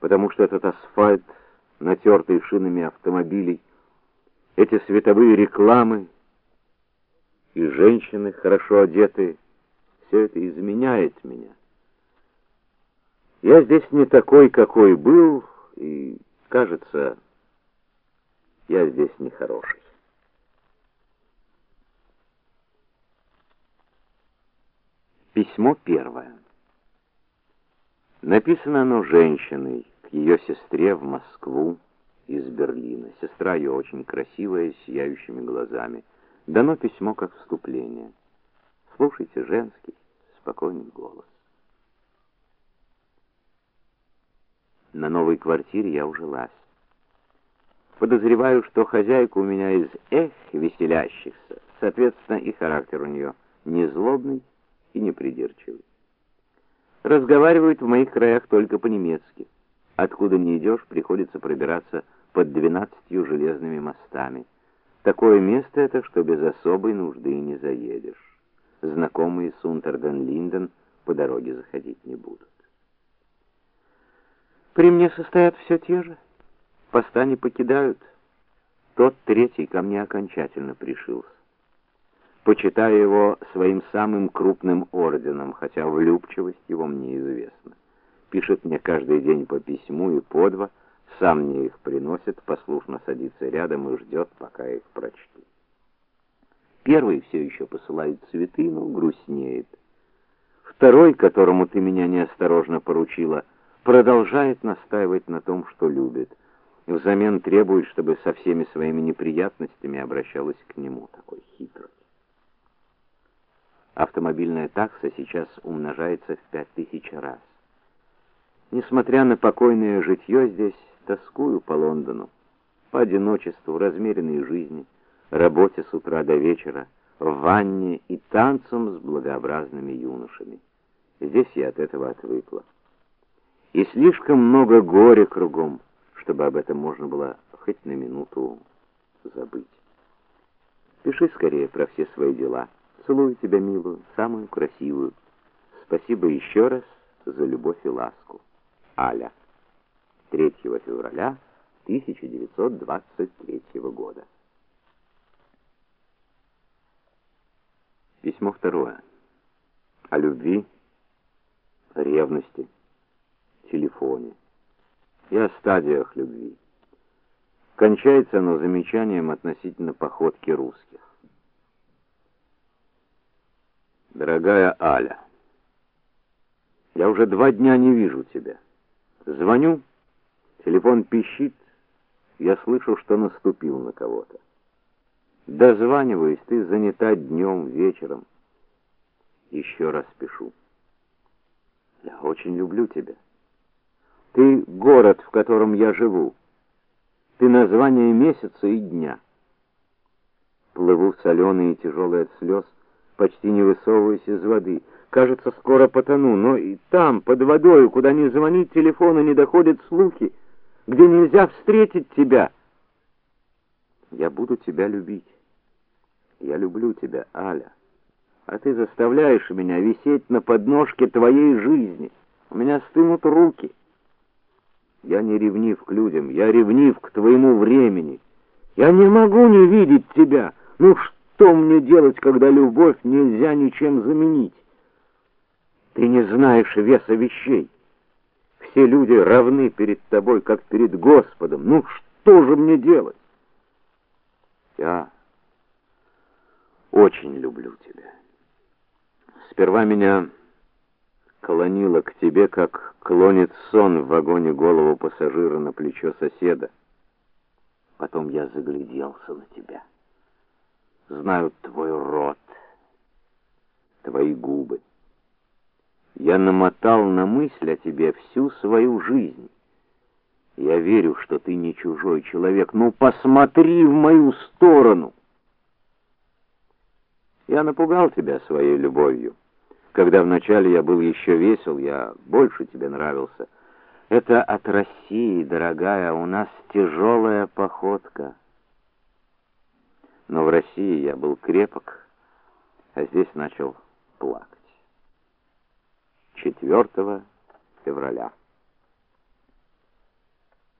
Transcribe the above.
потому что этот асфальт, натертый шинами автомобилей, эти световые рекламы и женщины хорошо одетые, все это изменяет меня. Я здесь не такой, какой был, и, кажется, я здесь не хороший. Письмо первое. Написано оно женщиной к ее сестре в Москву из Берлина. Сестра ее очень красивая, с сияющими глазами. Дано письмо как вступление. Слушайте женский, спокойный голос. На новой квартире я ужилась. Подозреваю, что хозяйка у меня из эх веселящихся. Соответственно, и характер у нее не злобный и не придирчивый. Разговаривают в моих краях только по-немецки. Откуда не идешь, приходится пробираться под двенадцатью железными мостами. Такое место это, что без особой нужды не заедешь. Знакомые с Унтерден-Линден по дороге заходить не будут. При мне состоят все те же. Поста не покидают. Тот третий ко мне окончательно пришился. Почитаю его своим самым крупным орденом, хотя влюбчивость его мне известна. Пишет мне каждый день по письму и по два, сам мне их приносит, послушно садится рядом и ждет, пока их прочту. Первый все еще посылает цветы, но грустнеет. Второй, которому ты меня неосторожно поручила, продолжает настаивать на том, что любит. Взамен требует, чтобы со всеми своими неприятностями обращалась к нему, такой хитрый. Автомобильная такса сейчас умножается в пять тысяч раз. Несмотря на покойное житье здесь, тоскую по Лондону, по одиночеству, размеренной жизни, работе с утра до вечера, ванне и танцам с благообразными юношами. Здесь я от этого отвыкла. И слишком много горя кругом, чтобы об этом можно было хоть на минуту забыть. Пиши скорее про все свои дела. Целую тебя, милую, самую красивую. Спасибо еще раз за любовь и ласку. Аля. 3 февраля 1923 года. Письмо второе. О любви, ревности, телефоне и о стадиях любви. Кончается оно замечанием относительно походки русских. Дорогая Аля, я уже два дня не вижу тебя. Звоню, телефон пищит, я слышу, что наступил на кого-то. Дозваниваюсь, ты занята днем, вечером. Еще раз пишу. Я очень люблю тебя. Ты город, в котором я живу. Ты название месяца и дня. Плыву соленый и тяжелый от слез, почти не высовываясь из воды. Кажется, скоро потону, но и там, под водой, куда не звонит телефон и не доходят слухи, где нельзя встретить тебя. Я буду тебя любить. Я люблю тебя, Аля. А ты заставляешь меня висеть на подножке твоей жизни. У меня стынут руки. Я не ревнив к людям, я ревнив к твоему времени. Я не могу не видеть тебя. Ну что мне делать, когда любовь нельзя ничем заменить? Ты не знаешь веса вещей. Все люди равны перед тобой, как перед Господом. Ну что же мне делать? Я очень люблю тебя. Сперва меня клонило к тебе, как клонит сон в вагоне голову пассажира на плечо соседа. Потом я загляделся на тебя. Знаю твой рот, твои губы. Я намотал на мысль о тебе всю свою жизнь. Я верю, что ты не чужой человек. Ну посмотри в мою сторону. Я напугал тебя своей любовью. Когда вначале я был еще весел, я больше тебе нравился. Это от России, дорогая, у нас тяжелая походка. Но в России я был крепок, а здесь начал плакать. 4 февраля